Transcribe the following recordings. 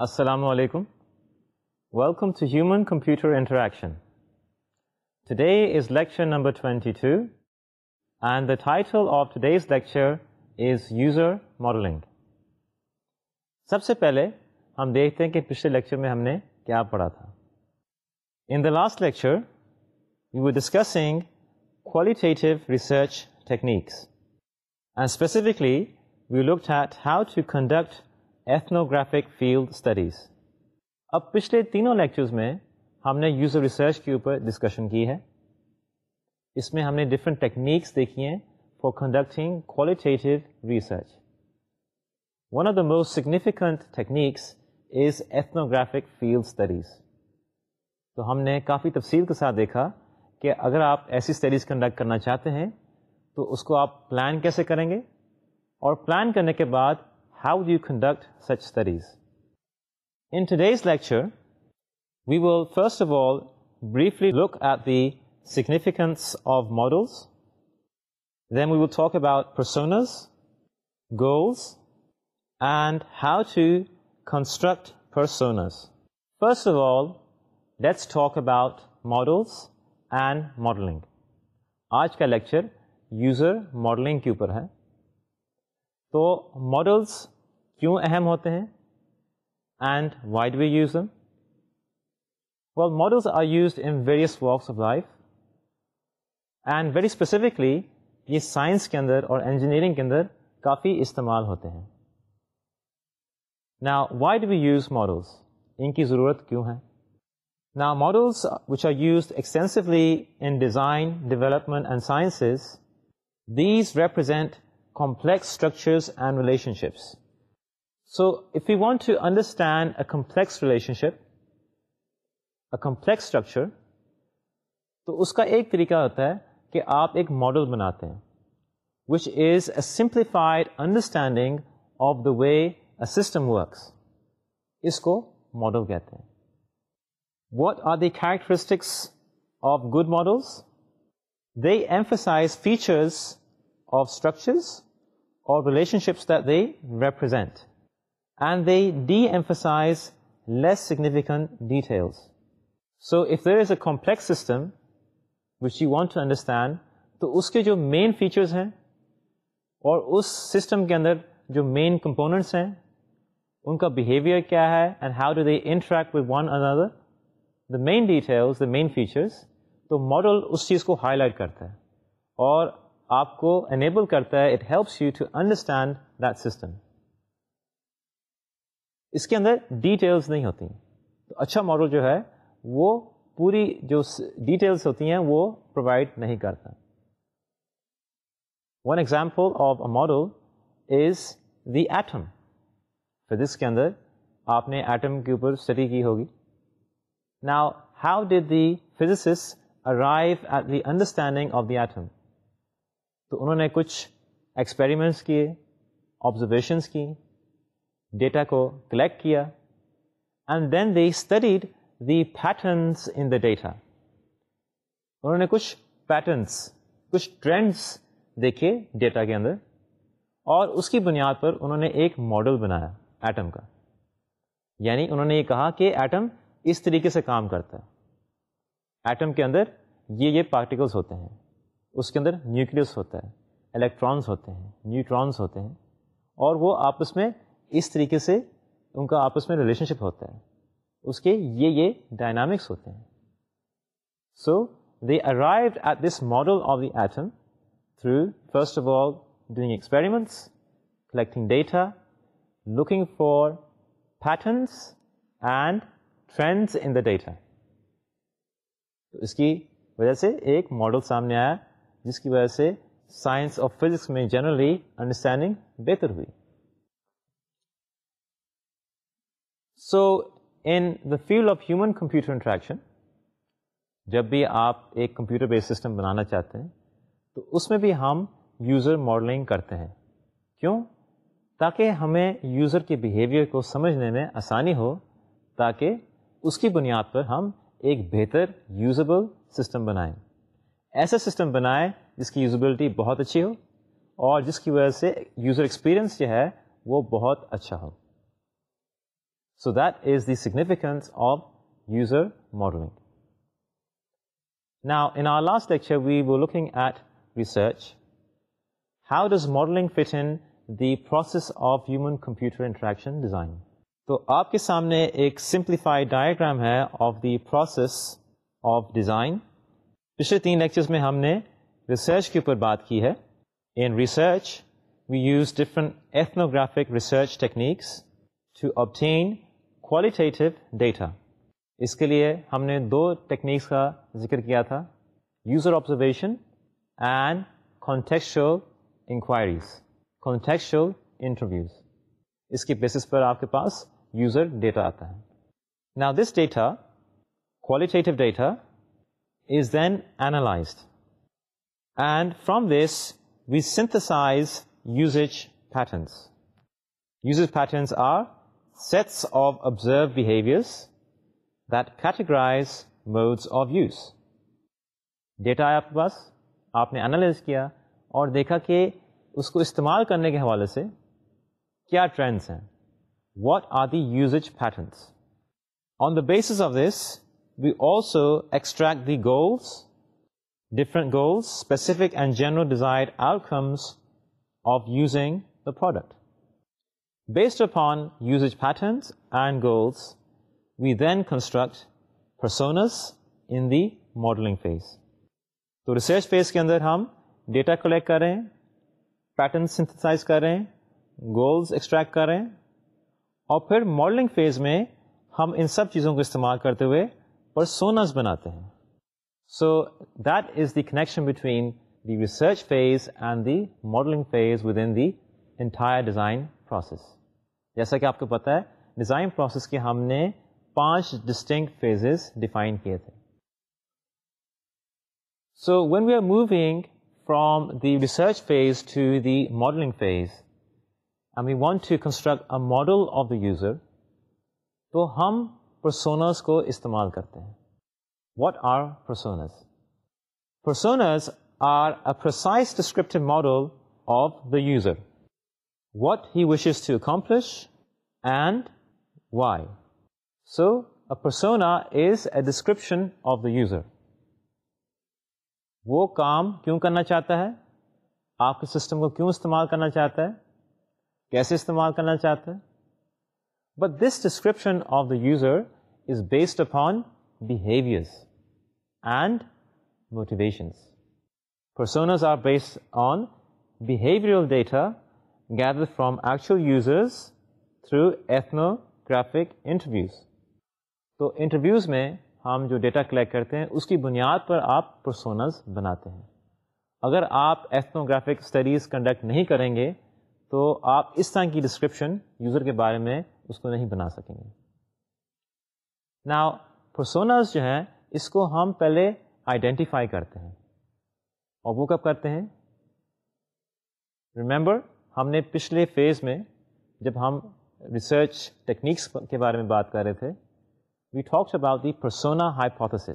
Assalamu alaikum. Welcome to Human Computer Interaction. Today is lecture number 22 and the title of today's lecture is User Modeling. سب سے پہلے ہم دیکھتے ہیں کہ پچھلے لیکچر میں ہم نے کیا پڑھا تھا in the last lecture you were discussing qualitative research techniques. And specifically, we looked at how to conduct ethnographic field studies. اب پچھلے تینوں لیکچرز میں ہم نے یوزر ریسرچ کے اوپر ڈسکشن کی ہے۔ اس میں ہم نے ڈفرینٹ ٹیکنیکس دیکھی ہیں for conducting qualitative research one of the most significant techniques is ethnographic field studies تو ہم نے کافی تفصیل کے ساتھ دیکھا کہ اگر آپ ایسی اسٹڈیز کنڈکٹ کرنا چاہتے ہیں تو اس کو آپ پلان کیسے کریں گے اور پلان کرنے کے بعد how do you conduct such studies in today's lecture we will first of all briefly look at the significance of models then we will talk about personas goals and how to construct personas first of all let's talk about models and modelling آج کا lecture user modelling کے اوپر ہے تو models کیوں اہم ہوتے ہیں and why do we use them well models are used in various walks of life and very specifically یہ سائنس کے اندر اور انجینئرنگ کے اندر کافی استعمال ہوتے ہیں۔ نا why do we use models ان کی ضرورت کیوں ہے؟ نا models which are used extensively in design development and sciences these represent complex structures and relationship so if you want to understand a complex relationship a complex structure تو اس کا ایک طریقہ ہوتا ہے کہ آپ ایک ماڈل بناتے ہیں which is a simplified understanding of the way system works اس کو ماڈل کہتے ہیں. What are the characteristics of good models they emphasize features of structures اور relationship they represent and they de-emphasize less significant details so if there is a complex system which you want to understand تو اس کے جو main features ہیں، اور اس system کے اندر جو main components ہیں، ان کا بیہیویئر کیا ہے and how do they interact with one another the main details the main features تو ماڈل اس چیز کو ہائی لائٹ کرتا ہے. اور آپ کو انیبل کرتا ہے it helps you to understand that system اس کے اندر ڈیٹیلس نہیں ہوتی. تو اچھا ماڈل جو ہے، وہ پوری جو ڈیٹیلس ہوتی ہیں، وہ پرووائڈ نہیں کرتا. One example of a model is the atom physics کے اندر آپ نے ایٹم کے اوپر اسٹڈی کی ہوگی. Now how did the physicists arrive at the understanding of the atom تو انہوں نے کچھ ایکسپیریمنٹس کیے آبزرویشنس کی ڈیٹا کو کلیکٹ کیا and then the studied the patterns in the data انہوں نے کچھ پیٹرنس کچھ ٹرینڈس دیکھے ڈیٹا کے اندر، اور اس کی بنیاد پر انہوں نے ایک ماڈل بنایا ایٹم کا۔ یعنی انہوں نے یہ کہا کہ ایٹم اس طریقے سے کام کرتا ہے۔ ایٹم کے اندر یہ یہ پارٹیکلس ہوتے ہیں۔ اس کے اندر نیوکلس ہوتا ہے الیکٹرانس ہوتے ہیں نیوٹرانس ہوتے ہیں، اور وہ آپس میں اس طریقے سے ان کا آپس میں ریلیشن شپ ہوتا ہے۔ اس کے یہ یہ ڈائنامکس ہوتے ہیں۔ So they arrived at this model of the atom through first of all doing experiments collecting data looking for patterns and trends in the data. تو اس کی وجہ سے ایک ماڈل سامنے آیا۔ جس کی وجہ سے سائنس آف فزکس میں جنرلی انڈرسٹینڈنگ بہتر ہوئی۔ So in the field of human computer interaction جب بھی آپ ایک کمپیوٹر بیس سسٹم بنانا چاہتے ہیں، تو اس میں بھی ہم یوزر ماڈلنگ کرتے ہیں۔ کیوں؟ تاکہ ہمیں یوزر کے بیہیویئر کو سمجھنے میں آسانی ہو، تاکہ اس کی بنیاد پر ہم ایک بہتر یوزبل سسٹم بنائیں۔ ایسا سسٹم بنائے جس کی یوزبلٹی بہت اچھی ہو اور جس کی وجہ سے یوزر ایکسپیرینس جو ہے وہ بہت اچھا ہو۔ So that is significance of user modelling نا in last lecture we were looking at research how does modelling fit in the process of human computer interaction design تو آپ کے سامنے ایک سمپلیفائیڈ ڈایاگرام ہے of the process of design پچھلے تین lectures میں ہم نے ریسرچ کے اوپر بات کی ہے۔ In research we use different ethnographic research techniques to obtain qualitative data اس کے لیے ہم نے دو ٹیکنیکس کا ذکر کیا تھا۔ User observation and contextual inquiries contextual interviews اس کی بیسس پر آپ کے پاس یوزر ڈیٹا آتا ہے۔ نا this data qualitative data is then analysed and from this we synthesize usage patterns. Usage patterns are sets of observed behaviors that categorize modes of use. Data آیا آپ کے پاس آپ نے انالائز کیا اور دیکھا کہ اس کو استعمال کرنے کے حوالے سے کیا ٹرینڈس ہیں what are the usage patterns on the basis of this we also extract the goals different goals specific and general desire outcomes of using the product based upon usage patterns and goals we then construct personas in the modelling phase تو research phase کے اندر ہم data collect کر رہے ہیں pattern synthesise کر رہے ہیں گولز ایکسٹریکٹ کر رہے ہیں اور پھر ماڈلنگ فیز میں ہم ان سب چیزوں کو استعمال کرتے ہوئے پرسونس بناتے ہیں۔ So that is the connection between the research phase and the modelling phase within the entire design process جیسا کہ آپ کو پتا ہے ڈیزائن پروسیس کے ہم نے پانچ ڈسٹنگ فیزز ڈیفائن کیے تھے۔ So when we are moving from the research phase to the modelling phase and we want to construct a model of the user تو ہم پرسونس کو استعمال کرتے ہیں۔ What are personas personas are a precise descriptive model of the user what he wishes to accomplish and why so a persona is a description of the user وہ کام کیوں کرنا چاہتا ہے؟ آپ کے سسٹم کو کیوں استعمال کرنا چاہتا ہے؟ کیسے استعمال کرنا چاہتے ہیں but this description of the user is based upon behaviours and motivations personas are based on behavioural data gather from actual users through ethnographic interviews تو انٹرویوز میں ہم جو ڈیٹا کلیکٹ کرتے ہیں، اس کی بنیاد پر آپ پرسونز بناتے ہیں۔ اگر آپ ایتھنوگرافک اسٹڈیز کنڈکٹ نہیں کریں گے تو آپ اس طرح کی ڈسکرپشن یوزر کے بارے میں اس کو نہیں بنا سکیں گے۔ نا پرسوناز جو ہیں، اس کو ہم پہلے آئیڈینٹیفائی کرتے ہیں۔ اور وہ کب کرتے ہیں؟ ریمبر ہم نے پچھلے فیز میں جب ہم ریسرچ ٹیکنیکس کے بارے میں بات کر رہے تھے we talks about the persona hypothesis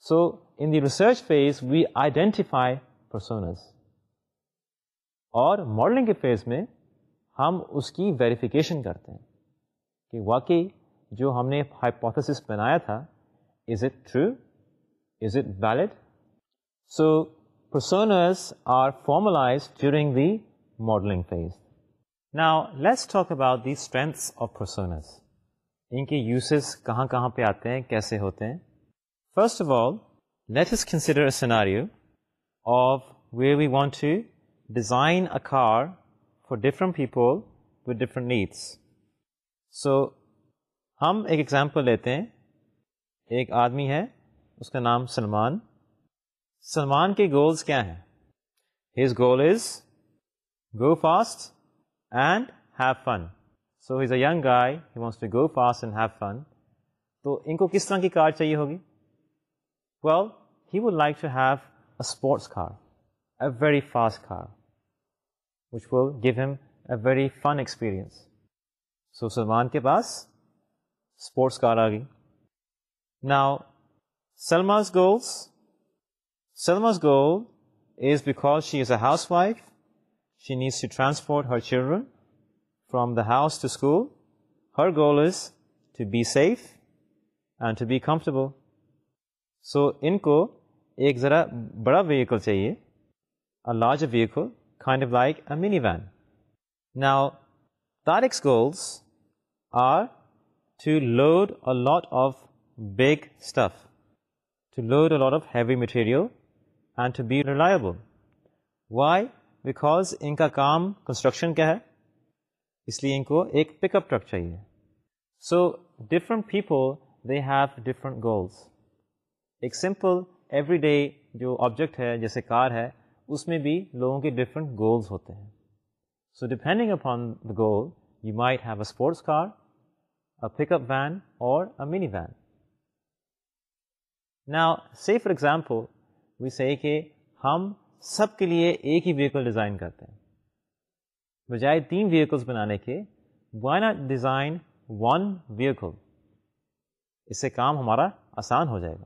so in the research phase we identify personas اور ماڈلنگ کے فیز میں ہم اس کی ویریفیکیشن کرتے ہیں کہ واقعی جو ہم نے ہائپوتھس بنایا تھا is it true is it valid so personas are formalise during the modelling phase now let's talk about the strengths of personas ان کے یوسز کہاں کہاں پہ آتے ہیں، کیسے ہوتے ہیں؟ First of all let us consider a scenario of where we want to design a car for different people with different needs. So, ہم ایک ایگزامپل لیتے ہیں. ایک آدمی ہے اس کا نام سلمان. سلمان کے گولز کیا ہیں؟ His goal is go fast and have fun so his a young guy he wants to go fast and have fun تو ان کو کس طرح کی کار چاہیے ہوگی؟ Well he would like to have a sports car a very fast car which will give him a very fun experience so Salman کے پاس اسپورٹس کار آ گئی now Salma's goals Salma's goal is because she is a housewife she needs to transport her children from the house to school her goal is to be safe and to be comfortable. So ان کو ایک ذرا بڑا vehicle چاہیے a larger vehicle kind of like a minivan. Now Tariq's goals are to load a lot of big stuff, to load a lot of heavy material and to be reliable. Why? Because ان کا کام construction کیا ہے اس لیے ان کو ایک پک up truck چاہیے so different people they have different goals ایک سمپل ایوری ڈے جو آبجیکٹ ہے جیسے کار ہے اس میں بھی لوگوں کے ڈفرنٹ گولس ہوتے ہیں. So depending upon the goal you might have a sports car a pick up van اور اے منی وین نا see for example we see کہ ہم سب کے لیے ایک ہی ویکل ڈیزائن کرتے ہیں. بجائے تین ویکلس بنانے کے why not design one vehicle اس سے کام ہمارا آسان ہو جائے گا.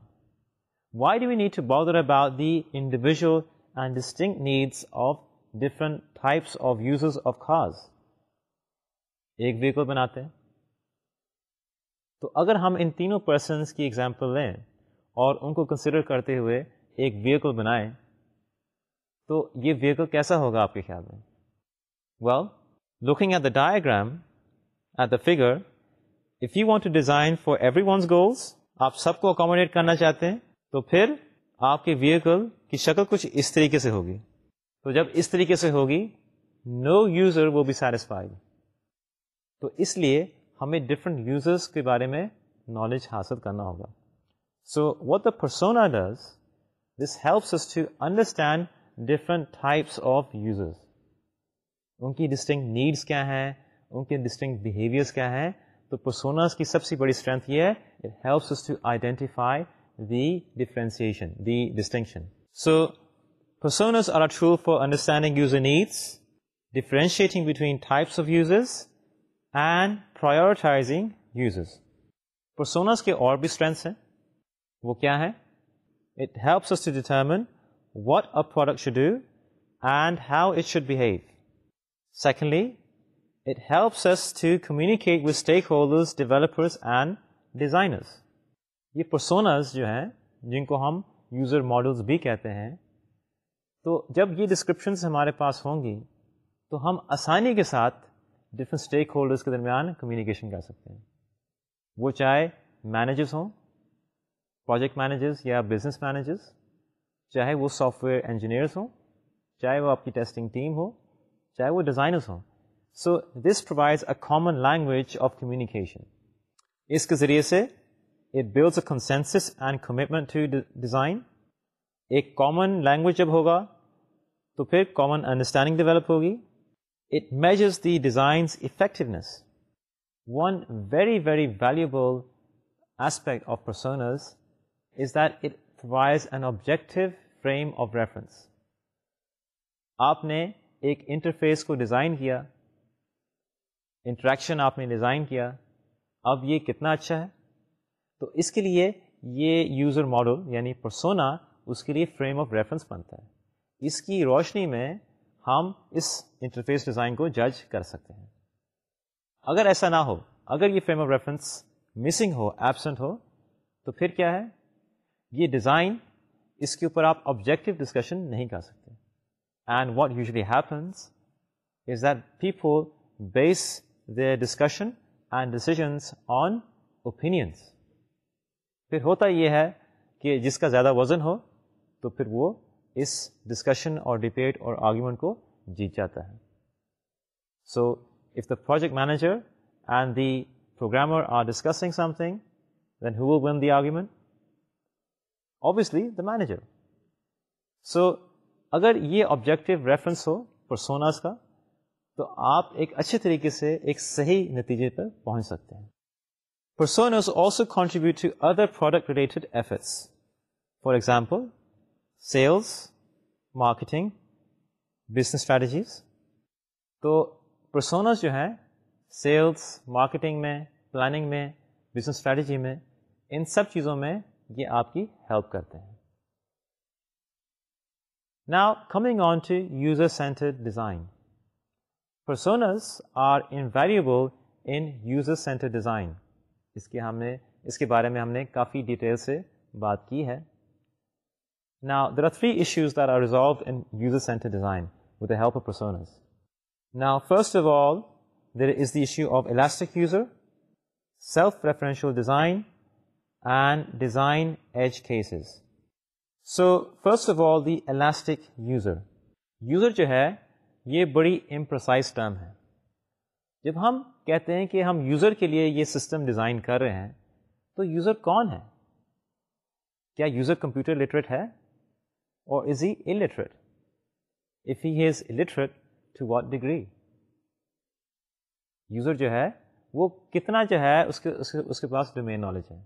Why do we need to bother about the individual and distinct needs of different types of uses of خاص ایک ویکل بناتے ہیں۔ تو اگر ہم ان تینوں پرسنس کی ایگزامپل لیں اور ان کو کنسیڈر کرتے ہوئے ایک ویکل بنائیں، تو یہ ویکل کیسا ہوگا آپ کے خیال میں؟ Well looking at the diagram at the figure if you want to design for everyone's goals آپ سب کو اکوموڈیٹ کرنا چاہتے ہیں، تو پھر آپ کے ویکل کی شکل کچھ اس طریقے سے ہوگی۔ تو جب اس طریقے سے ہوگی نو یوزر وہ بی سیٹسفائڈ تو اس لیے ہمیں ڈفرنٹ یوزرس کے بارے میں نالج حاصل کرنا ہوگا۔ So what the persona does this helps to understand different types of users ان کی ڈسٹنگ نیڈس کیا ہیں؟ ان کے ڈسٹنگ بیہیویئرس کیا ہیں؟ تو پرسوناز کی سب سے بڑی اسٹرینتھ یہ ہے it helps to identify the differentiation the distinction so personas are true for understanding user needs differentiating between types of users and prioritising users personas کے اور بھی اسٹرینتھس ہیں. وہ کیا ہے it helps to determine what a product should do and how it should behave secondly it helps to communicate with stakeholders developers and designers یہ personas جو ہیں، جن کو ہم یوزر ماڈلز بھی کہتے ہیں، تو جب یہ ڈسکرپشنس ہمارے پاس ہوں گی، تو ہم آسانی کے ساتھ ڈفرنٹ اسٹیک ہولڈرس کے درمیان کمیونیکیشن کر سکتے ہیں۔ وہ چاہے مینیجرس ہوں پروجیکٹ مینیجرس یا بزنس مینیجرس چاہے وہ سافٹ ویئر انجینئرس ہوں، چاہے وہ آپ کی ٹیسٹنگ ٹیم ہو، چاہے وہ ڈیزائنرس ہوں۔ So this provides a common language of communication اس کے ذریعے سے it builds a consensus and commitment to design ایک کامن لینگویج جب ہوگا تو پھر کامن انڈرسٹینڈنگ ڈیولپ ہوگی it measures the design's effectiveness one very very valuable aspect of personas is that it provides an objective frame of reference. آپ نے ایک interface کو ڈیزائن کیا انٹریکشن آپ نے ڈیزائن کیا اب یہ کتنا اچھا ہے تو اس کے لیے یہ یوزر ماڈل یعنی پرسونا اس کے لیے فریم آف ریفرنس بنتا ہے۔ اس کی روشنی میں ہم اس انٹرفیس ڈیزائن کو جج کر سکتے ہیں۔ اگر ایسا نہ ہو، اگر یہ فریم آف ریفرنس مسنگ ہو ایبسنٹ ہو، تو پھر کیا ہے؟ یہ ڈیزائن اس کے اوپر آپ آبجیکٹو ڈسکشن نہیں کر سکتے۔ And what usually happens is that people base the discussion and decisions on opinions پھر ہوتا یہ ہے کہ جس کا زیادہ وزن ہو تو پھر وہ اس ڈسکشن اور ڈبیٹ اور آرگیومنٹ کو جیت جاتا ہے۔ So if the project manager and the programmer are discussing something then who will win the argument obviously the manager so اگر یہ آبجیکٹو ریفرنس ہو پرسوناز کا، تو آپ ایک اچھے طریقے سے ایک صحیح نتیجے پر پہنچ سکتے ہیں۔ Personas also contribute to other product related efforts for example sales marketing business strategies تو پرسونز جو ہیں سیلس مارکیٹنگ میں پلاننگ میں بزنس اسٹریٹجی میں، ان سب چیزوں میں یہ آپ کی ہیلپ کرتے ہیں. نا coming on to user centred design personas are invaluable in user centre design اس کے ہم نے، اس کے بارے میں ہم نے کافی ڈیٹیل سے بات کی ہے۔ نا there are three issues there are resolve in user centre design with the help of personas نا first of all there is the issue of elastic user self referential design and design edge cases so first of all the elastic user user جو ہے، یہ بڑی imprecise term ہے۔ جب ہم کہتے ہیں کہ ہم یوزر کے لیے یہ سسٹم ڈیزائن کر رہے ہیں، تو یوزر کون ہے؟ کیا یوزر کمپیوٹر لٹریٹ ہے؟ اور is he illiterate if he is illiterate to what degree user جو ہے، وہ کتنا جو ہے، اس کے اس کے پاس ڈومین نالج ہے۔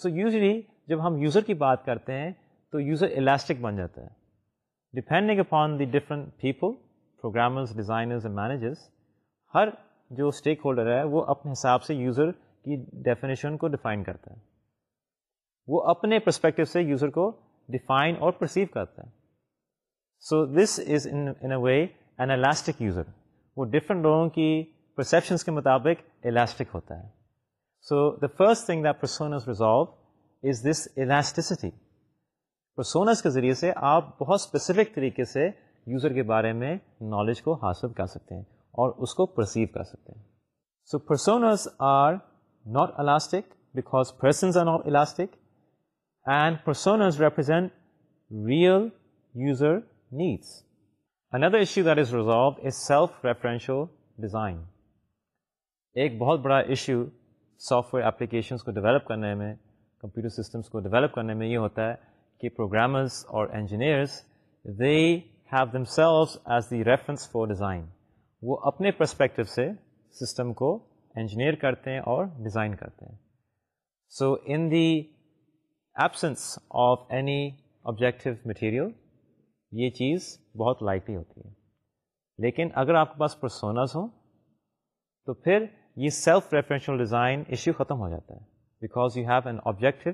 سو یوزلی جب ہم یوزر کی بات کرتے ہیں، تو یوزر الاسٹک بن جاتا ہے۔ Depending upon the different people programmers designers and managers ہر جو اسٹیک ہولڈر ہے وہ اپنے حساب سے یوزر کی ڈیفینیشن کو ڈیفائن کرتا ہے۔ وہ اپنے پرسپیکٹو سے یوزر کو ڈیفائن اور پرسیو کرتا ہے۔ So this is in a way an elastic user وہ ڈفرنٹ لوگوں کی پرسیپشنس کے مطابق الاسٹک ہوتا ہے۔ So the first thing the personas resolve is this elasticity personas کے ذریعے سے آپ بہت اسپیسیفک طریقے سے یوزر کے بارے میں نالج کو حاصل کر سکتے ہیں۔ اور اس کو پرسیو کر سکتے ہیں۔ So personas are not elastic because personas are not elastic and personas represent real user needs another issue that is resolve is self referential design ایک بہت بڑا ایشو سافٹ ویئر اپلیکیشنس کو ڈیولپ کرنے میں computer systems کو develop کرنے میں یہ ہوتا ہے کہ پروگرامرز اور engineers they have themselves as the reference for design وہ اپنے پرسپیکٹو سے سسٹم کو انجینئر کرتے ہیں اور ڈیزائن کرتے ہیں۔ So in the absence of any objective material یہ چیز بہت لائٹلی ہوتی ہے۔ لیکن اگر آپ کے پاس پرسوناز ہوں، تو پھر یہ سیلف ریفرنشل ڈیزائن ایشو ختم ہو جاتا ہے۔ Because you have an objective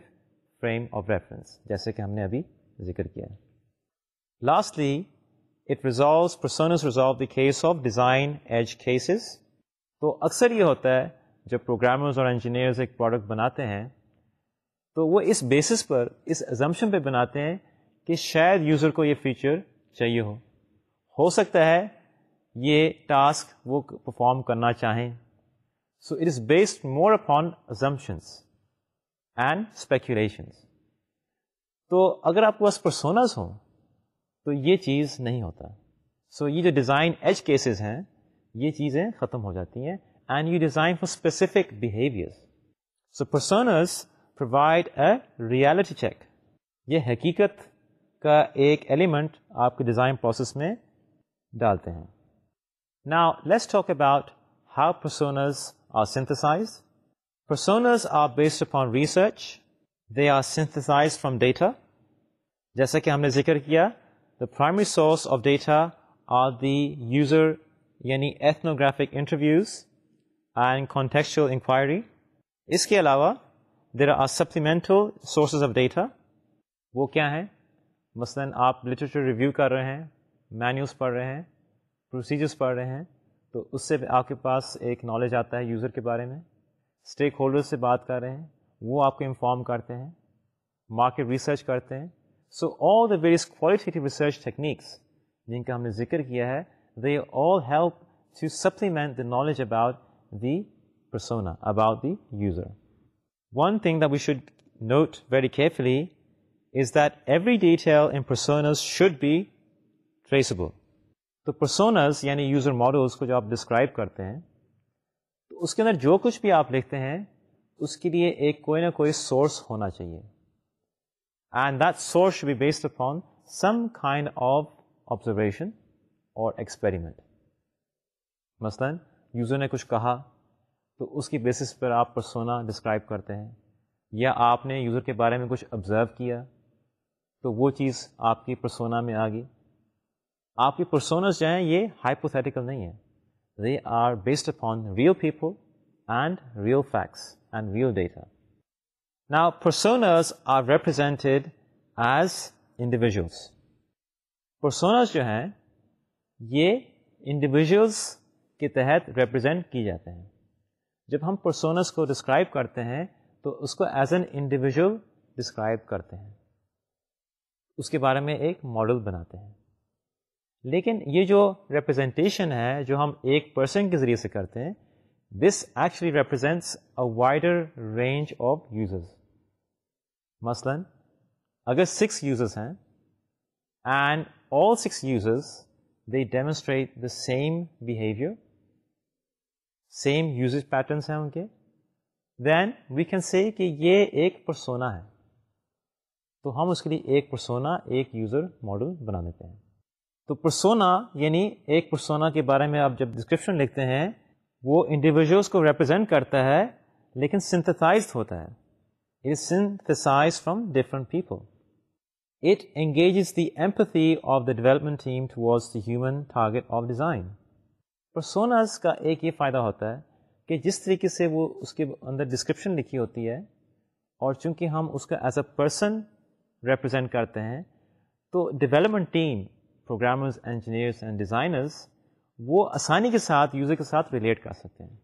frame of reference جیسے کہ ہم نے ابھی ذکر کیا ہے۔ Lastly it resolves personas resolve the case of design edge cases تو اکثر یہ ہوتا ہے جب پروگرامرز اور انجینئرز ایک پروڈکٹ بناتے ہیں، تو وہ اس بیسس پر، اس ایزمپشن پہ بناتے ہیں کہ شاید یوزر کو یہ فیچر چاہیے ہو۔ ہو سکتا ہے یہ ٹاسک وہ پرفارم کرنا چاہیں۔ So it is based more upon assumptions and speculations تو اگر آپ کے پاس پرسونز ہوں تو یہ چیز نہیں ہوتا۔ سو so, یہ جو ڈیزائن ایج کیسز ہیں یہ چیزیں ختم ہو جاتی ہیں۔ And you design for specific behaviour so personas provide a reality check یہ حقیقت کا ایک ایلیمنٹ آپ کے ڈیزائن پروسیس میں ڈالتے ہیں۔ نا let's talk about how personas are synthesize personas are based upon research they are synthesize from data جیسا کہ ہم نے ذکر کیا the primary source of data are the user یعنی ethnographic interviews and contextual inquiry اس کے علاوہ there are supplemental sources of data وہ کیا ہیں؟ مثلاً آپ لٹریچر ریویو کر رہے ہیں مینیوز پڑھ رہے ہیں پروسیجرس پڑھ رہے ہیں، تو اس سے آپ کے پاس ایک نالج آتا ہے یوزر کے بارے میں۔ اسٹیک ہولڈر سے بات کر رہے ہیں، وہ آپ کو انفارم کرتے ہیں مارکیٹ ریسرچ کرتے ہیں۔ So all the various qualitative research techniques جن کا ہم نے ذکر کیا ہے they all help to supplement the knowledge about the persona about the user one thing that we should note very carefully is that every detail in personas should be traceable تو personas یعنی user models کو جو آپ describe کرتے ہیں، تو اس کے اندر جو کچھ بھی آپ لکھتے ہیں، اس کے لیے ایک کوئی نہ کوئی سورس ہونا چاہیے۔ And that source be based upon some kind of observation اور ایکسپیریمنٹ مثلاً یوزر نے کچھ کہا تو اس کی بیسس پر آپ پرسونا ڈسکرائب کرتے ہیں یا آپ نے یوزر کے بارے میں کچھ آبزرو کیا تو وہ چیز آپ کی پرسونا میں آ گئی آپ کی پرسونس جو ہیں یہ ہائپوتھیٹیکل نہیں ہے they are based upon real people and real facts and real data Now, personas are represented as individuals. Personas جو ہیں یہ انڈیویژلس کے تحت ریپرزینٹ کی جاتے ہیں۔ جب ہم پرسونس کو ڈسکرائب کرتے ہیں تو اس کو ایز این انڈیویژل ڈسکرائب کرتے ہیں۔ اس کے بارے میں ایک ماڈل بناتے ہیں۔ لیکن یہ جو ریپرزینٹیشن ہے جو ہم ایک پرسن کے ذریعے سے کرتے ہیں this actually represents a wider range of users مثلا اگر سکس یوزرز ہیں and all six users they demonstrate the same behaviour same uses patterns ہیں ان کے دین وی کین سی کہ یہ ایک پرسونا ہے. تو ہم اس کے لیے ایک پرسونا ایک یوزر ماڈل بنا دیتے ہیں. تو پرسونا یعنی ایک پرسونا کے بارے میں آپ جب ڈسکرپشن لکھتے ہیں وہ انڈیویژلس کو ریپرزینٹ کرتا ہے لیکن سنتھسائز ہوتا ہے. Is synthesize from different people it engages the empathy of the development team towards the human target of design personas کا ایک یہ فائدہ ہوتا ہے کہ جس طریقے سے وہ اس کے اندر ڈسکرپشن لکھی ہوتی ہے اور چونکہ ہم اس کا ایز اے پرسن ریپرزینٹ کرتے ہیں تو development team programmers engineers and designers وہ آسانی کے ساتھ یوزر کے ساتھ ریلیٹ کر سکتے ہیں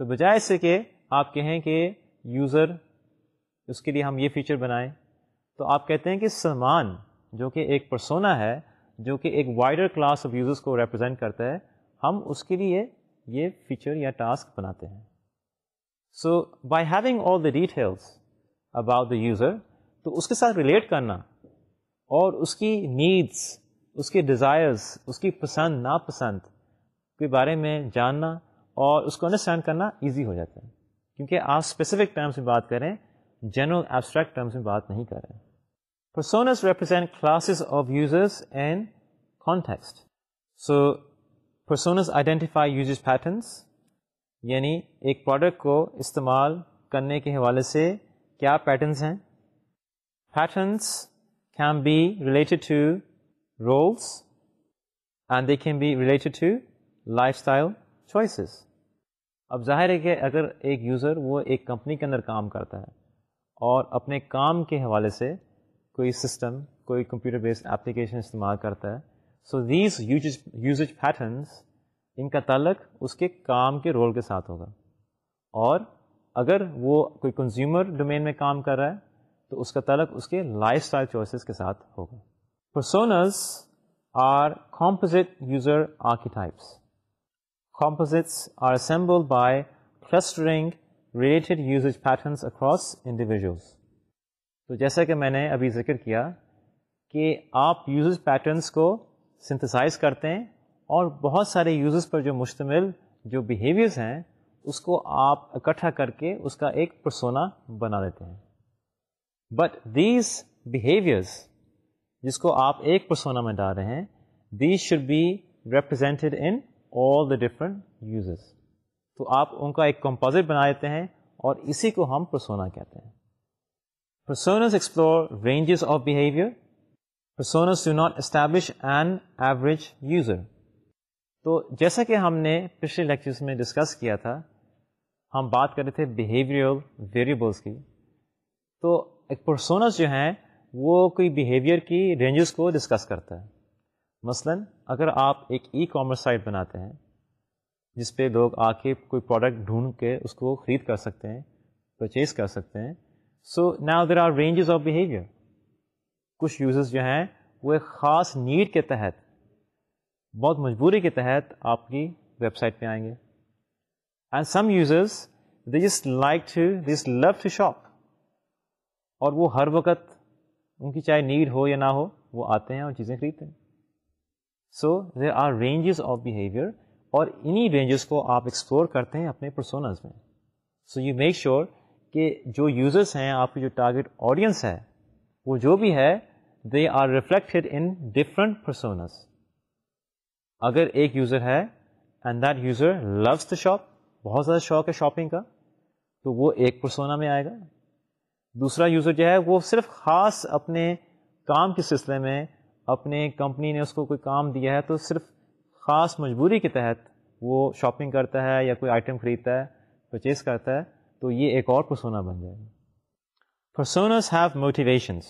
تو بجائے اس سے کہ آپ کہیں کہ یوزر اس کے لیے ہم یہ فیچر بنائیں۔ تو آپ کہتے ہیں کہ سلمان جو کہ ایک پرسونا ہے، جو کہ ایک وائڈر کلاس آف یوزرس کو ریپرزینٹ کرتا ہے، ہم اس کے لیے یہ فیچر یا ٹاسک بناتے ہیں۔ So by having all the details about the user تو اس کے ساتھ ریلیٹ کرنا اور اس کی نیڈس اس کے ڈیزائرز اس کی پسند، ناپسند کے بارے میں جاننا اور اس کو انڈرسٹینڈ کرنا ایزی ہو جاتا ہے۔ کیونکہ آپ اسپیسیفک ٹرمس میں بات کریں جنرل ایبسٹریکٹ ٹرمس میں بات نہیں کر رہے personas represent classes of users and context so personas identify uses patterns یعنی ایک پروڈکٹ کو استعمال کرنے کے حوالے سے کیا پیٹرنس ہیں۔ Patterns can be related to roles and they can be related to lifestyle choices. اب ظاہر ہے کہ اگر ایک یوزر وہ ایک کمپنی کے اندر کام کرتا ہے اور اپنے کام کے حوالے سے کوئی سسٹم کوئی کمپیوٹر بیسڈ اپلیکیشن استعمال کرتا ہے۔ سو دیز یوزج پیٹرنس ان کا تعلق اس کے کام کے رول کے ساتھ ہوگا۔ اور اگر وہ کوئی کنزیومر ڈومین میں کام کر رہا ہے، تو اس کا تعلق اس کے لائف اسٹائل چوائسیز کے ساتھ ہوگا۔ Personas are composite user archetypes. Composites are assembled by clustering related usage patterns across individuals. تو جیسا کہ میں نے ابھی ذکر کیا کہ آپ یوزز پیٹرنس کو سنتھسائز کرتے ہیں اور بہت سارے یوزز پر جو مشتمل جو بیہیویئرز ہیں، اس کو آپ اکٹھا کر کے اس کا ایک پرسونا بنا دیتے ہیں بٹ دیز بیہیویئرز جس کو آپ ایک پرسونا میں ڈال رہے ہیں these should be represented in all the different uses تو آپ ان کا ایک کمپوزٹ بنا دیتے ہیں اور اسی کو ہم پرسونا کہتے ہیں۔ Personas explore ranges of behaviour personas do not establish an average user تو جیسا کہ ہم نے پچھلے لیکچرس میں ڈسکس کیا تھا، ہم بات کر رہے تھے بیہیویئر ویریبلس کی۔ تو ایک پرسونس جو ہیں، وہ کوئی بیہیویئر کی رینجز کو ڈسکس کرتا ہے۔ مثلا اگر آپ ایک ای کامرس سائٹ بناتے ہیں جس پہ لوگ آ کے کوئی پروڈکٹ ڈھونڈ کے اس کو خرید کر سکتے ہیں پرچیز کر سکتے ہیں۔ سو نا there are ranges of behaviour کچھ یوزرز جو ہیں، وہ ایک خاص نیڈ کے تحت، بہت مجبوری کے تحت آپ کی ویب سائٹ پہ آئیں گے۔ And some users dislike to this love to shop اور وہ ہر وقت ان کی چاہے نیڈ ہو یا نہ ہو، وہ آتے ہیں اور چیزیں خریدتے ہیں۔ So there are ranges of behaviour اور انہی رینجز کو آپ ایکسپلور کرتے ہیں اپنے پرسونز میں۔ سو یو میک شیور کہ جو یوزرس ہیں، آپ کی جو ٹارگیٹ آڈینس ہے، وہ جو بھی ہے they are reflected in different personas اگر ایک یوزر ہے and that user loves the shop بہت زیادہ شوق ہے شاپنگ کا، تو وہ ایک پرسونا میں آئے گا۔ دوسرا یوزر جو ہے، وہ صرف خاص اپنے کام کے سلسلے میں، اپنے کمپنی نے اس کو کوئی کام دیا ہے، تو صرف خاص مجبوری کے تحت وہ شاپنگ کرتا ہے یا کوئی آئٹم خریدتا ہے پرچیز کرتا ہے، تو یہ ایک اور پرسونا بن جائے گا۔ پرسونس ہیو موٹیویشنس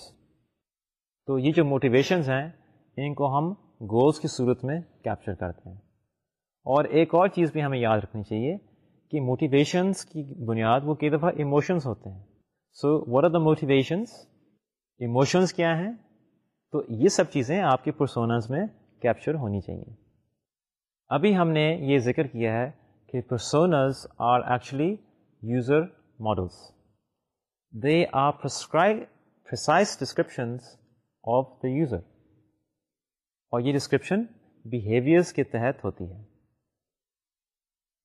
تو یہ جو موٹیویشنز ہیں، ان کو ہم گولس کی صورت میں کیپچر کرتے ہیں۔ اور ایک اور چیز بھی ہمیں یاد رکھنی چاہیے کہ موٹیویشنس کی بنیاد وہ کئی دفعہ ایموشنس ہوتے ہیں۔ So what are the motivations emotions کیا ہیں؟ تو یہ سب چیزیں آپ کے پرسوناز میں کیپچر ہونی چاہیے۔ ابھی ہم نے یہ ذکر کیا ہے کہ personas are actually user models they are prescribe precise descriptions of the user اور یہ ڈسکرپشن بیہیویئرس کے تحت ہوتی ہے۔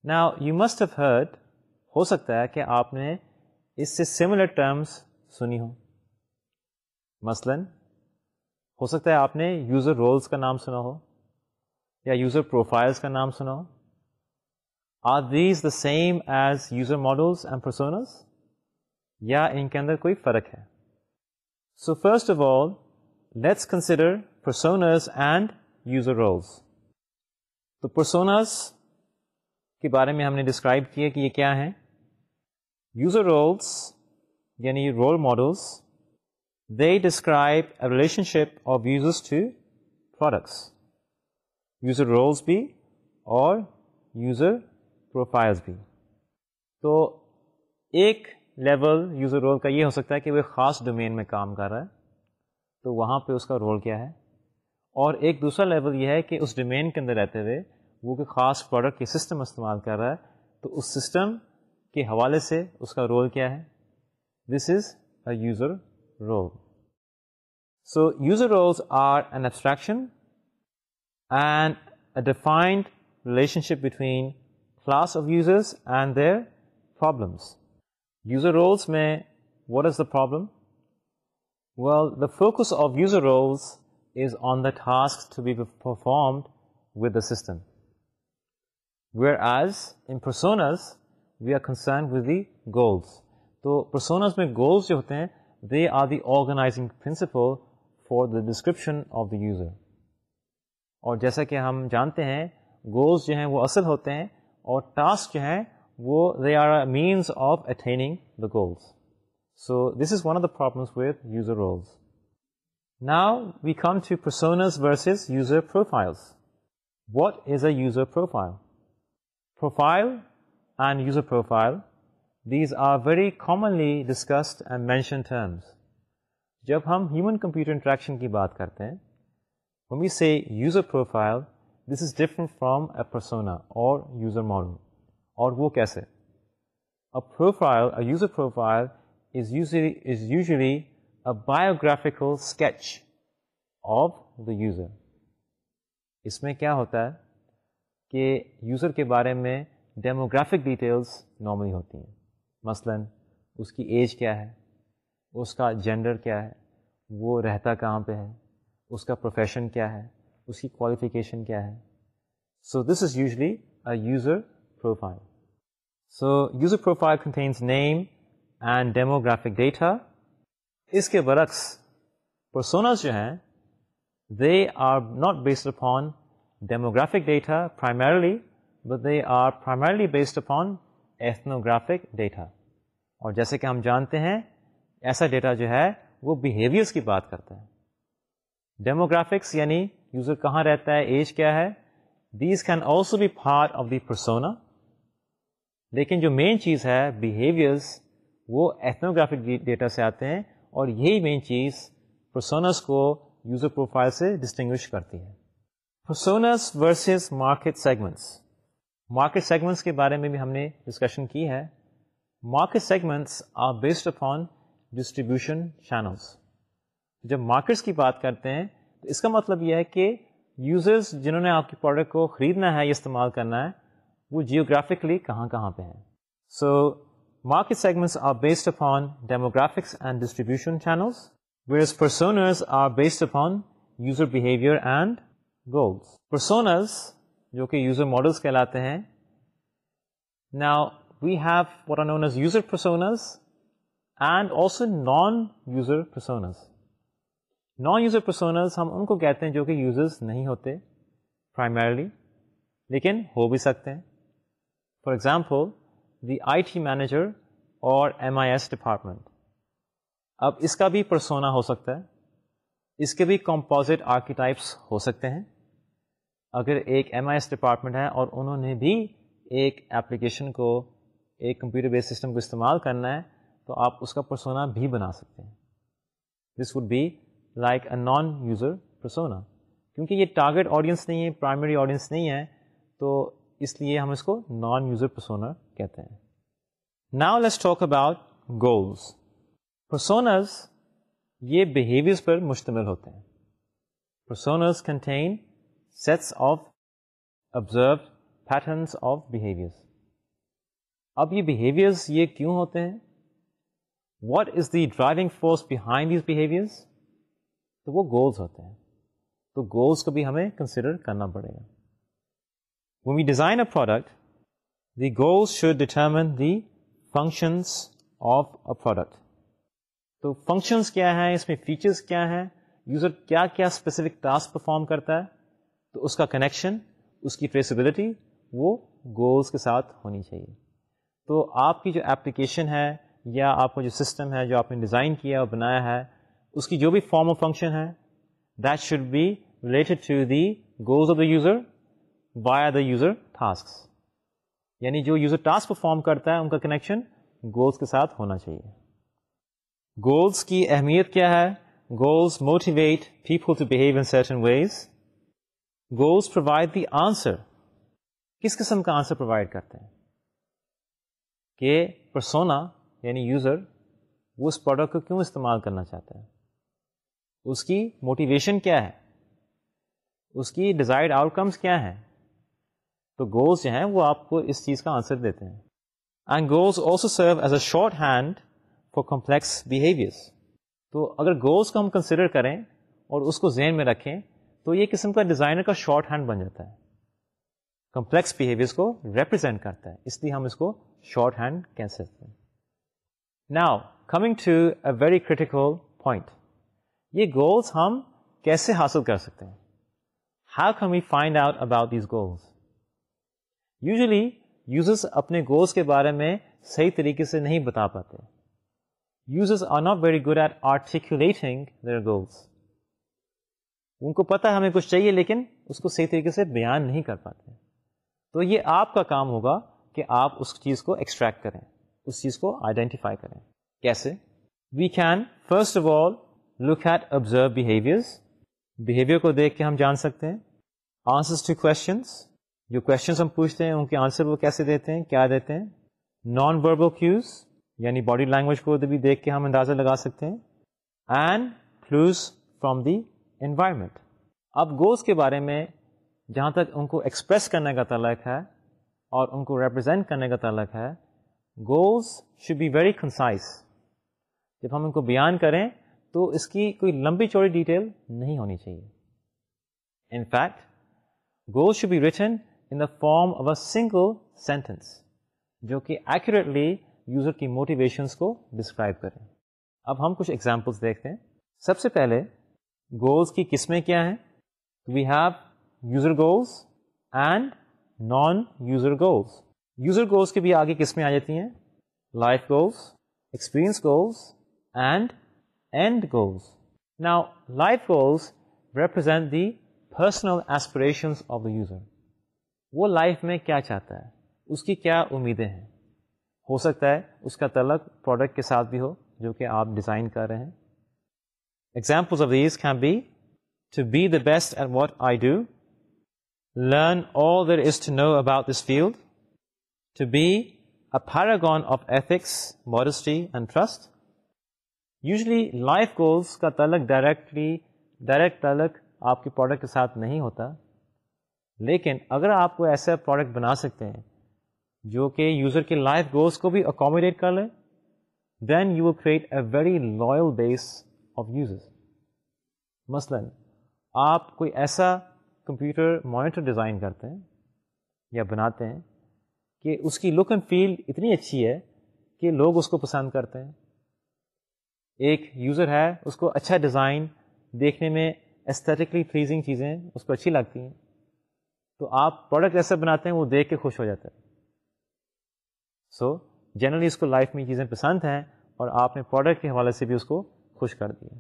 نا یو مسٹ ہیو ہرڈ ہو سکتا ہے کہ آپ نے اس سے سملر ٹرمس سنی ہو مثلا، ہو سکتا ہے آپ نے یوزر رولس کا نام سنا ہو۔ یا یوزر پروفائلس کا نام سنا are these the same as user models and personas یا ان کے اندر کوئی فرق ہے؟ So first of all let's consider personas and user roles تو پرسونس کے بارے میں ہم نے ڈسکرائب کیا کہ یہ کیا ہیں۔ یوزر رولس یعنی role models they describe a relationship of users to products user roles بھی اور یوزر پروفائلز بھی۔ تو ایک لیول یوزر رول کا یہ ہو سکتا ہے کہ وہ خاص ڈومین میں کام کر رہا ہے۔ تو وہاں پہ اس کا رول کیا ہے۔ اور ایک دوسرا لیول یہ ہے کہ اس ڈومین کے اندر رہتے ہوئے وہ کوئی خاص پروڈکٹ کے سسٹم استعمال کر رہا ہے۔ تو اس سسٹم کے حوالے سے اس کا رول کیا ہے۔ This is a user role so user roles are an abstraction and a defined relationship between class of users and their problems user roles میں what is the problem well the focus of user roles is on the task to be performed with the system whereas in personas we are concern with the goals تو personas میں goals جو ہوتے ہیں they are the organising principle for the description of the user اور جیسا کہ ہم جانتے ہیں گولس جو ہیں وہ اصل ہوتے ہیں اور ٹاسک جو ہیں وہ they are means of attaining the goals so this is one of the problems with user roles now we come to personas versus user profiles what is a user profile profile and user profile these are very commonly discussed and mention terms جب ہم human computer interaction کی بات کرتے ہیں when we say user profile this is different from a persona or user model اور وہ کیسے a profile a user profile is usually is usually a biographical sketch of the user اس میں کیا ہوتا ہے کہ یوزر کے بارے میں ڈیموگرافک ڈیٹیلس نارملی ہوتی ہیں مثلا اس کی ایج کیا ہے اس کا جینڈر کیا ہے وہ رہتا کہاں پہ ہے اس کا پروفیشن کیا ہے؟ اس کی کوالیفیکیشن کیا ہے؟ So this is usually a user profile so user profile contains name and demographic data اس کے برعکس پرسوناز جو ہیں they are not based upon demographic data primarily but they are primarily based upon ethnographic data اور جیسے کہ ہم جانتے ہیں، ایسا ڈیٹا جو ہے، وہ بیہیویئرس کی بات کرتا ہے۔ ڈیموگرافکس یعنی یوزر کہاں رہتا ہے ایج کیا ہے these can also be part of the persona لیکن جو مین چیز ہے بیہیویئرس وہ ایتھنوگرافک ڈیٹا سے آتے ہیں اور یہی مین چیز پرسونس کو یوزر پروفائل سے ڈسٹنگوش کرتی ہے personas versus market segments market segments کے بارے میں بھی ہم نے ڈسکشن کی ہے۔ Market segments are based upon distribution channels جب مارکیٹس کی بات کرتے ہیں، تو اس کا مطلب یہ ہے کہ یوزرز جنہوں نے آپ کی پروڈکٹ کو خریدنا ہے یا استعمال کرنا ہے، وہ جیوگرافکلی کہاں کہاں پہ ہیں۔ So market segments are based upon demographics and distribution channels whereas personas are based upon user behaviour and goals personas جو کہ یوزر ماڈلس کہلاتے ہیں نا we have what are known as user personas and also non user personas non user personas ہم ان کو کہتے ہیں جو کہ یوزرز نہیں ہوتے پرائمرلی لیکن ہو بھی سکتے ہیں۔ For example the I T manager اور ایم آئی ایس ڈپارٹمنٹ اب اس کا بھی پرسونا ہو سکتا ہے۔ اس کے بھی کمپوزٹ آرکیٹائپس ہو سکتے ہیں۔ اگر ایک ایم آئی ایس ڈپارٹمنٹ ہے اور انہوں نے بھی ایک ایپلیکیشن کو، ایک کمپیوٹر بیس سسٹم کو استعمال کرنا ہے، تو آپ اس کا پرسونا بھی بنا سکتے ہیں۔ This would be like a non user persona کیونکہ یہ ٹارگیٹ آڈینس نہیں ہے پرائمری آڈینس نہیں ہے، تو اس لیے ہم اس کو نان یوزر پرسونا کہتے ہیں۔ Now let's talk about goals personas یہ بیہیویئرس پر مشتمل ہوتے ہیں۔ Personas contain sets of observe patterns of behaviours اب یہ بیہیویئرس یہ کیوں ہوتے ہیں؟ What is the driving force behind these behaviours تو وہ گولس ہوتے ہیں۔ تو گولس کو بھی ہمیں کنسیڈر کرنا پڑے گا۔ We we design a product the goals should determine the functions of a product تو فنکشنس کیا ہیں؟ اس میں فیچرس کیا ہیں؟ یوزر کیا کیا اسپیسیفک ٹاسک پرفارم کرتا ہے؟ تو اس کا کنیکشن اس کی ٹریسبلٹی وہ گولس کے ساتھ ہونی چاہیے۔ تو آپ کی جو اپلیکیشن ہے یا آپ کا جو سسٹم ہے جو آپ نے ڈیزائن کیا اور بنایا ہے اس کی جو بھی فارم آف فنکشن ہے that should be related to the goals of the user by the user task یعنی جو یوزر ٹاسک پرفارم کرتا ہے، ان کا کنیکشن گولس کے ساتھ ہونا چاہیے۔ گولس کی اہمیت کیا ہے؟ Goals motivate people to behave in certain ways goals provide the answer کس قسم کا آنسر پرووائڈ کرتے ہیں؟ کہ پرسونا یعنی یوزر وہ اس پروڈکٹ کو کیوں استعمال کرنا چاہتا ہے؟ اس کی موٹیویشن کیا ہے؟ اس کی ڈیزائرڈ آؤٹ کمس کیا ہیں؟ تو گولس جو ہیں وہ آپ کو اس چیز کا آنسر دیتے ہیں۔ And goals also serve as a shorthand for complex behaviours تو اگر گولس کو ہم کنسیڈر کریں اور اس کو ذہن میں رکھیں، تو یہ قسم کا ڈیزائنر کا شارٹ ہینڈ بن جاتا ہے۔ کمپلیکس بیہیویئرس کو ریپرزینٹ کرتا ہے، اس لیے ہم اس کو شارٹ ہینڈ کہہ سکتے ہیں۔ Now coming to a very critical point یہ گولس ہم کیسے حاصل کر سکتے ہیں؟ How can we find out about these goals usually users اپنے گولس کے بارے میں صحیح طریقے سے نہیں بتا پاتے۔ Users are not very good at articulating their goals ان کو پتا ہمیں کچھ چاہیے لیکن اس کو صحیح طریقے سے بیان نہیں کر پاتے۔ تو یہ آپ کا کام ہوگا کہ آپ اس چیز کو ایکسٹریکٹ کریں، اس چیز کو آئیڈینٹیفائی کریں۔ کیسے؟ We can first of all look at observe behaviours behaviour کو دیکھ کے ہم جان سکتے ہیں. آنسرس ٹو کوشچنس جو کوشچنس ہم پوچھتے ہیں، ان کے آنسر وہ کیسے دیتے ہیں، کیا دیتے ہیں؟ نان وربل کیوز یعنی باڈی لینگویج کو بھی دیکھ کے ہم اندازہ لگا سکتے ہیں. And clues from the environment اب گوز کے بارے میں جہاں تک ان کو ایکسپریس کرنے کا تعلق ہے اور ان کو ریپرزینٹ کرنے کا تعلق ہے goals should be very concise جب ہم ان کو بیان کریں تو اس کی کوئی لمبی چوڑی ڈیٹیل نہیں ہونی چاہیے۔ In fact goal should be written in the form of a single sentence جو کہ ایکوریٹلی یوزر کی موٹیویشنس کو ڈسکرائب کریں۔ اب ہم کچھ ایگزامپلس دیکھتے ہیں۔ سب سے پہلے گولس کی قسمیں کیا ہیں؟ We have user goals and non user goals user goals کی بھی آگے قسمیں آ جاتی ہیں۔ Life goals experience goals and end goals now life goals represent the personal aspirations of the user وہ لائف میں کیا چاہتا ہے؟ اس کی کیا امیدیں ہیں؟ ہو سکتا ہے اس کا تعلق پروڈکٹ کے ساتھ بھی ہو، جو کہ آپ ڈیزائن کر رہے ہیں۔ Examples of these can be to be the best at what I do learn all there is to know about this field to be a paragon of ethics modesty and trust usually life goals کا تعلق directly direct تعلق آپ کے product کے ساتھ نہیں ہوتا۔ لیکن اگر آپ کو ایسا پروڈکٹ بنا سکتے ہیں جو کہ یوزر کے لائف گولس کو بھی اکوموڈیٹ کر لیں then you create a very loyal base of uses مثلاً، آپ کوئی ایسا کمپیوٹر مانیٹر ڈیزائن کرتے ہیں یا بناتے ہیں کہ اس کی لک اینڈ فیل اتنی اچھی ہے کہ لوگ اس کو پسند کرتے ہیں۔ ایک یوزر ہے، اس کو اچھا ڈیزائن دیکھنے میں استھیٹکلی پلیزنگ چیزیں اس کو اچھی لگتی ہیں۔ تو آپ پروڈکٹ ایسا بناتے ہیں، وہ دیکھ کے خوش ہو جاتا ہے سو جنرلی اس کو لائف میں چیزیں پسند ہیں اور آپ نے پروڈکٹ کے حوالے سے بھی اس کو خوش کر دیا۔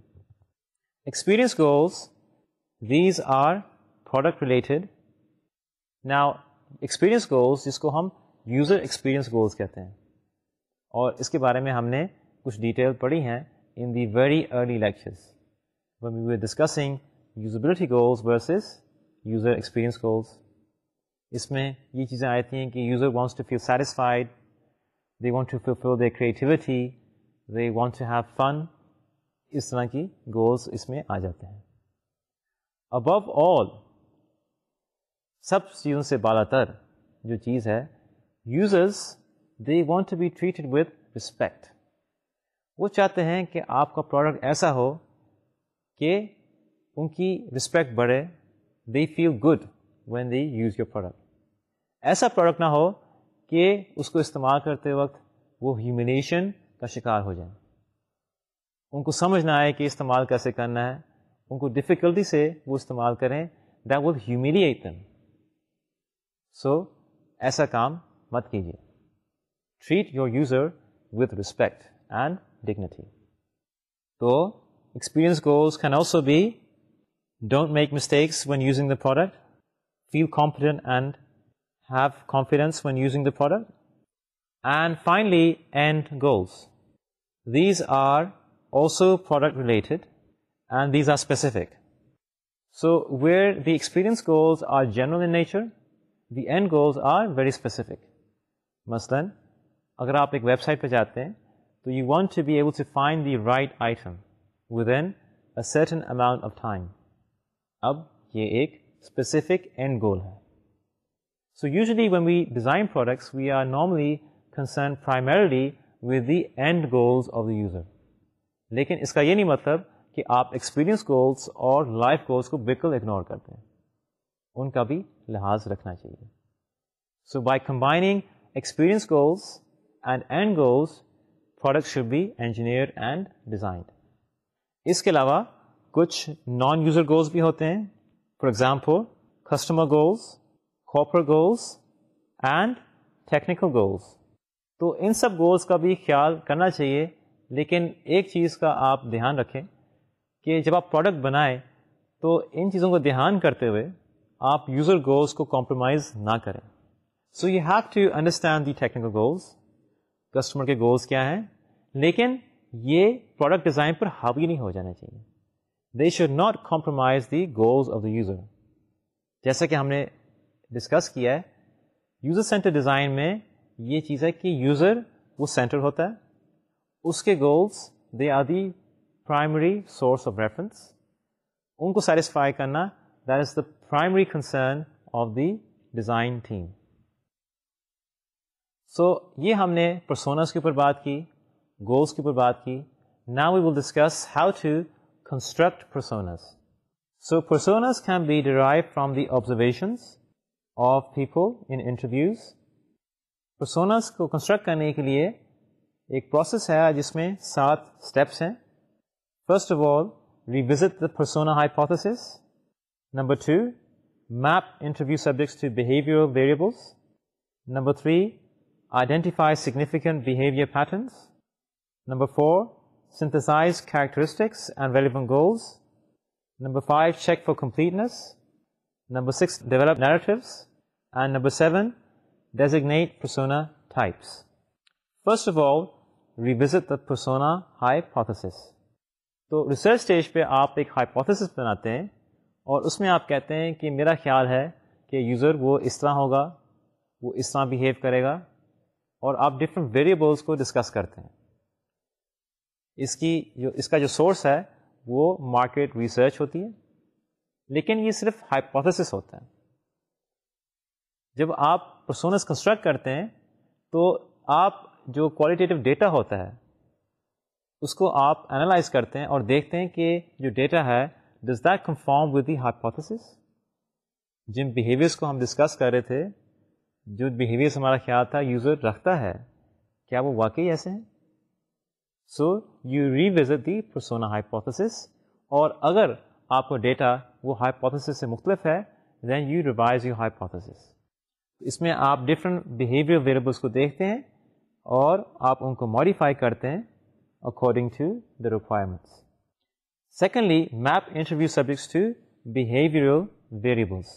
Experience goals these are product related نا ایکسپیرئنس گولس جس کو ہم یوزر ایکسپیرئنس گولس کہتے ہیں۔ اور اس کے بارے میں ہم نے کچھ ڈیٹیل پڑھی ہیں۔ In the very early lectures we we discussing usability goals versus user experience goals اس میں یہ چیزیں آتی ہیں کہ user wants to feel satisfied they want to fill the creativity they want to have fun اس طرح کی گولس اس میں آ جاتے ہیں. ابو آل سب چیزوں سے بالا تر جو چیز ہے users they want to be treated with respect وہ چاہتے ہیں کہ آپ کا پروڈکٹ ایسا ہو کہ ان کی رسپیکٹ بڑھے they feel good when they use your product ایسا پروڈکٹ نہ ہو کہ اس کو استعمال کرتے وقت وہ ہیومنیشن کا شکار ہو جائیں۔ ان کو سمجھ نہ آئے کہ استعمال کیسے کرنا ہے۔ ان کو ڈفیکلٹی سے وہ استعمال کریں دیٹ ول ہیوملیٹ دم سو ایسا کام مت کیجیے۔ Treat your user with respect and dignity تو experience goals can also be don't make mistakes when using the product feel confident and have confidence when using the product and finally end goals these are also product related and these are specific so where the experience goals are general in nature the end goals are very specific مثلاً، اگر آپ ایک web site پہ جاتے ہیں تو you want to be able to find the right item within a certain amount of time اب یہ ایک اسپیسیفک اینڈ گول ہے so usually when we design products we are normally concern primarily with the end goals of the user لیکن اس کا یہ نہیں مطلب کہ آپ ایکسپیرئنس گولس اور لائف گولس کو بالکل اگنور کرتے ہیں ان کا بھی لحاظ رکھنا چاہیے so by combining experience goals and end goals product should be engineer and designed. اس کے علاوہ کچھ نان یوزر گولس بھی ہوتے ہیں۔ For example customer goals corporate goals and technical goals تو ان سب گولس کا بھی خیال کرنا چاہیے۔ لیکن ایک چیز کا آپ دھیان رکھیں کہ جب آپ پروڈکٹ بنائیں تو ان چیزوں کو دھیان کرتے ہوئے آپ یوزر گولس کو کمپرومائز نہ کریں۔ So you have to understand the technical goals customer کے گولس کیا ہیں، لیکن یہ پروڈکٹ ڈیزائن پر حاوی نہیں ہو جانا چاہیے۔ They should not compromise the goals of the user جیسا کہ ہم نے ڈسکس کیا ہے یوزر سینٹر ڈیزائن میں یہ چیز ہے کہ یوزر وہ سینٹر ہوتا ہے۔ اس کے goals they are the primary source of reference ان کو سیٹسفائی کرنا that is the primary concern of the design theme سو یہ ہم نے پرسونس کے اوپر بات کی گولس کے اوپر بات کی۔ Now we will discuss how to construct personas so personas can be drive from the observations of people in interviews personas کو کنسٹرکٹ کرنے کے لیے ایک پروسیس ہے جس میں سات اسٹیپس ہیں۔ First of all revisit the persona hypothesis number two map interview subjects to behaviour variables number three identify significant behavior patterns. Number 4, synthesize characteristics and relevant goals. Number 5, check for completeness. Number 6, develop narratives. And number 7, designate persona types. First of all, revisit the persona hypothesis. تو research stage پہ آپ ایک hypotheses بناتے ہیں اور اس میں آپ کہتے ہیں کہ میرا خیال ہے کہ یوزر وہ اس طرح ہوگا وہ اس طرح بیہیو کرے گا اور آپ ڈفرینٹ ویریبلس کو ڈسکس کرتے ہیں۔ اس کی جو اس کا جو سورس ہے، وہ مارکیٹ ریسرچ ہوتی ہے، لیکن یہ صرف ہائپوتھس ہوتا ہے۔ جب آپ پرسونس کنسٹرکٹ کرتے ہیں، تو آپ جو کوالٹیٹیو ڈیٹا ہوتا ہے، اس کو آپ انالائز کرتے ہیں اور دیکھتے ہیں کہ جو ڈیٹا ہے does that confirm with the hypothesis جن بیہیویئرس کو ہم ڈسکس کر رہے تھے جو بیہیویئر ہمارا خیال تھا یوزر رکھتا ہے، کیا وہ واقعی ایسے ہیں؟ So you revisit the persona hypothesis اور اگر آپ کا ڈیٹا وہ ہائپوتھس سے مختلف ہے then you revise you hypothesis اس میں آپ ڈفرنٹ بیہیویئر ویریبلس کو دیکھتے ہیں اور آپ ان کو ماڈیفائی کرتے ہیں according to the requirements secondly map interview subjects to behaviour variables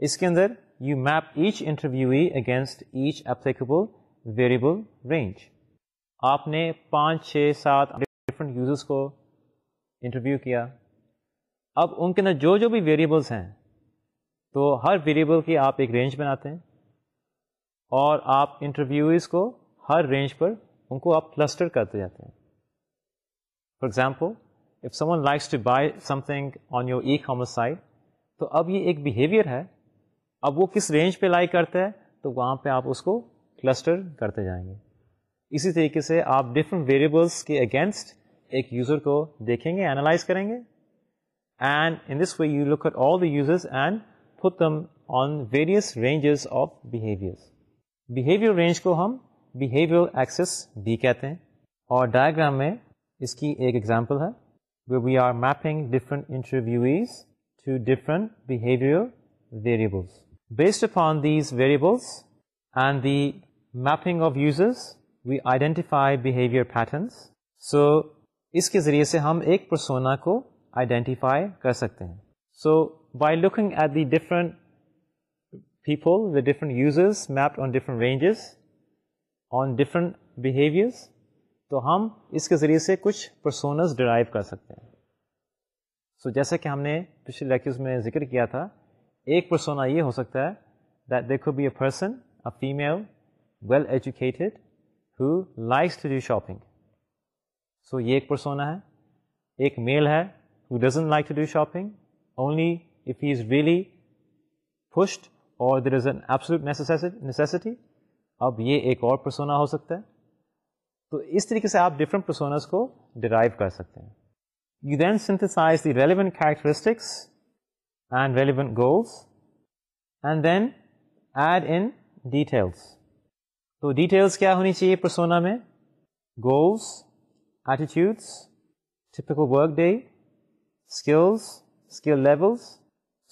اس کے اندر you map each interviewee against each applicable variable range. آپ نے پانچ، چھ، سات ڈفرنٹ یوزرس کو انٹرویو کیا اب ان کے اندر جو جو بھی ویریبلس ہیں، تو ہر ویریبل کی آپ ایک رینج بناتے ہیں اور آپ انٹرویوز کو ہر رینج پر ان کو آپ کلسٹر کرتے جاتے ہیں for example if someone likes to buy something on your e commerce site تو اب یہ ایک بیہیویئر ہے اب وہ کس رینج پہ لائک کرتا ہے، تو وہاں پہ آپ اس کو کلسٹر کرتے جائیں گے۔ اسی طریقے سے آپ ڈفرنٹ ویریبلس کے اگینسٹ ایک یوزر کو دیکھیں گے اینالائز کریں گے۔ And in this way you look at all the users and put them on various ranges of behaviours behaviour range کو ہم بیہیویئر ایکسس بھی کہتے ہیں۔ اور ڈائگرام میں اس کی ایک ایگزامپل ہے we are mapping different interviews to different behaviour variables based upon these variables and the mapping of users we identify behaviour patterns so اس کے ذریعے سے ہم ایک پرسونا کو آئیڈینٹیفائی کر سکتے ہیں so by looking at the different people with different users mapped on different ranges on different behaviours تو ہم اس کے ذریعے سے کچھ پرسونز ڈرائیو کر سکتے ہیں۔ سو so, جیسا کہ ہم نے پچھلے لیکچرز میں ذکر کیا تھا ایک پرسونا یہ ہو سکتا ہے دیٹ دیکھو be a person a female well educated who likes to do shopping so یہ ایک پرسونا ہے. ایک میل ہے who doesn't like to do shopping only if he is really fast اور there is an absolute necessity اب یہ ایک اور پرسونا ہو سکتا ہے. تو اس طریقے سے آپ ڈفرنٹ پرسونس کو ڈرائیو کر سکتے ہیں. You then synthesise the relevant characteristics and relevant goals and then add in details تو ڈیٹیلس کیا ہونی چاہیے پرسونا میں? Goals attitudes typical work day skills skill levels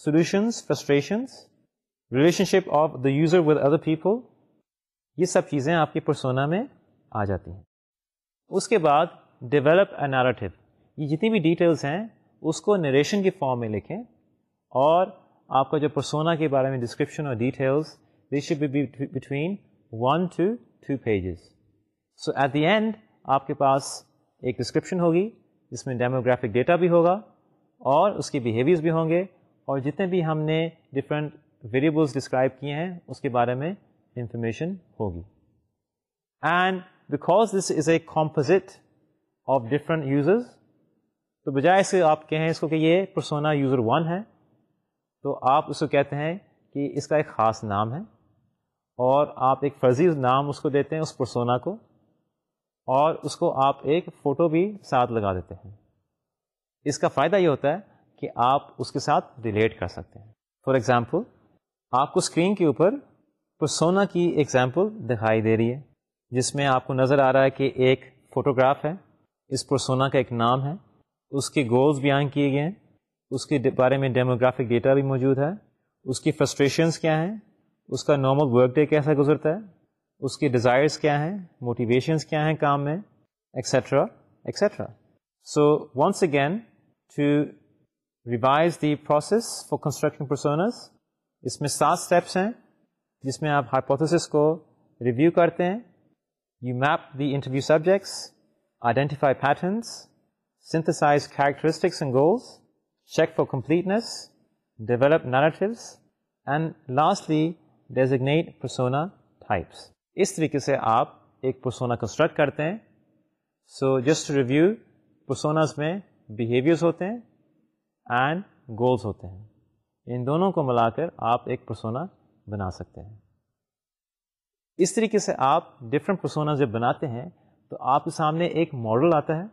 solutions frustrations relationship of the user with other people یہ سب چیزیں آپ کی پرسونا میں آ جاتی ہیں. اس کے بعد ڈیولپ اے نیریٹو یہ جتنی بھی ڈیٹیلس ہیں، اس کو نریشن کی فارم میں لکھیں. اور آپ کا جو پرسونا کے بارے میں ڈسکرپشن اور details ship be between one to two pages so at the end آپ کے پاس ایک ڈسکرپشن ہوگی، جس میں ڈیموگرافک ڈیٹا بھی ہوگا اور اس کے بیہیویئرس بھی ہوں گے اور جتنے بھی ہم نے ڈفرینٹ ویریبلس ڈسکرائب کیے ہیں، اس کے بارے میں انفارمیشن ہوگی۔ And because this is a composite of different users تو بجائے سے آپ کہیں اس کو کہ یہ پرسونا یوزر ون ہے تو آپ اس کو کہتے ہیں کہ اس کا ایک خاص نام ہے اور آپ ایک فرضی نام اس کو دیتے ہیں اس پرسونا کو اور اس کو آپ ایک فوٹو بھی ساتھ لگا دیتے ہیں۔ اس کا فائدہ یہ ہوتا ہے کہ آپ اس کے ساتھ ریلیٹ کر سکتے ہیں۔ فار ایگزامپل آپ کو اسکرین کے اوپر پرسونا کی ایگزامپل دکھائی دے رہی ہے، جس میں آپ کو نظر آ رہا ہے کہ ایک فوٹوگراف ہے، اس پرسونا کا ایک نام ہے، اس کے گولز بیان کیے گئے ہیں۔ اس کے بارے میں ڈیموگرافک ڈیٹا بھی موجود ہے۔ اس کی فرسٹریشنس کیا ہیں؟ اس کا نارمل ورک ڈے کیسا گزرتا ہے؟ اس کی ڈیزائرس کیا ہیں؟ موٹیویشنس کیا ہیں کام میں؟ Etcetera etcetera so once again to revise the process for construction personas اس میں سات اسٹیپس ہیں جس میں آپ ہائپوتھس کو ریویو کرتے ہیں you map the interview subjects identify patterns synthesize characteristics and goals check for completeness develop narratives and lastly designate persona types اس طریقے سے آپ ایک پرسونا کنسٹرکٹ کرتے ہیں. سو جسٹ ریویو پرسوناز میں بیہیویئرس ہوتے ہیں اینڈ گولس ہوتے ہیں. ان دونوں کو ملا کر آپ ایک پرسونا بنا سکتے ہیں. اس طریقے سے آپ ڈفرینٹ پرسونا جب بناتے ہیں تو آپ کے سامنے ایک ماڈل آتا ہے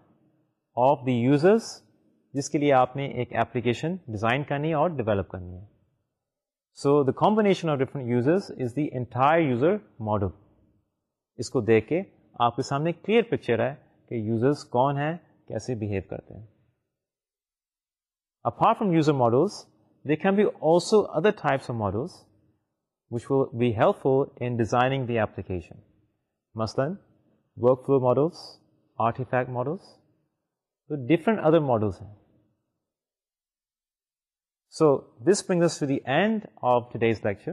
آف دی یوزرس جس کے لیے آپ نے ایک ایپلیکیشن ڈیزائن کرنی ہے اور ڈیولپ کرنی ہے۔ So the combination of different users is the entire user model اس کو دیکھ کے آپ کے سامنے کلیئر پکچر ہے کہ یوزرس کون ہیں، کیسے بہیو کرتے ہیں۔ Apart from user models they can be also other types of models which will be helpful in designing the application مثلاً workflow models artefact models تو ڈفرنٹ ادر ماڈلس ہیں۔ So this brings to the end of today's lecture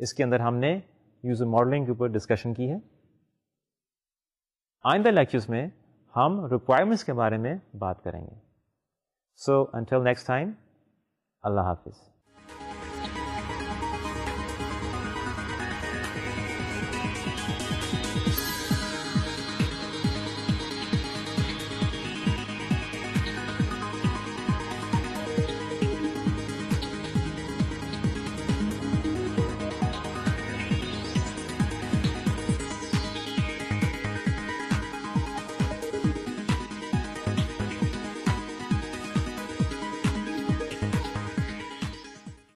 اس کے اندر ہم نے user modelling کے اوپر discussion کی ہے آئندہ لیکچرس میں ہم ریکوائرمنٹس کے بارے میں بات کریں گے سو انٹل نیکسٹ ٹائم اللہ حافظ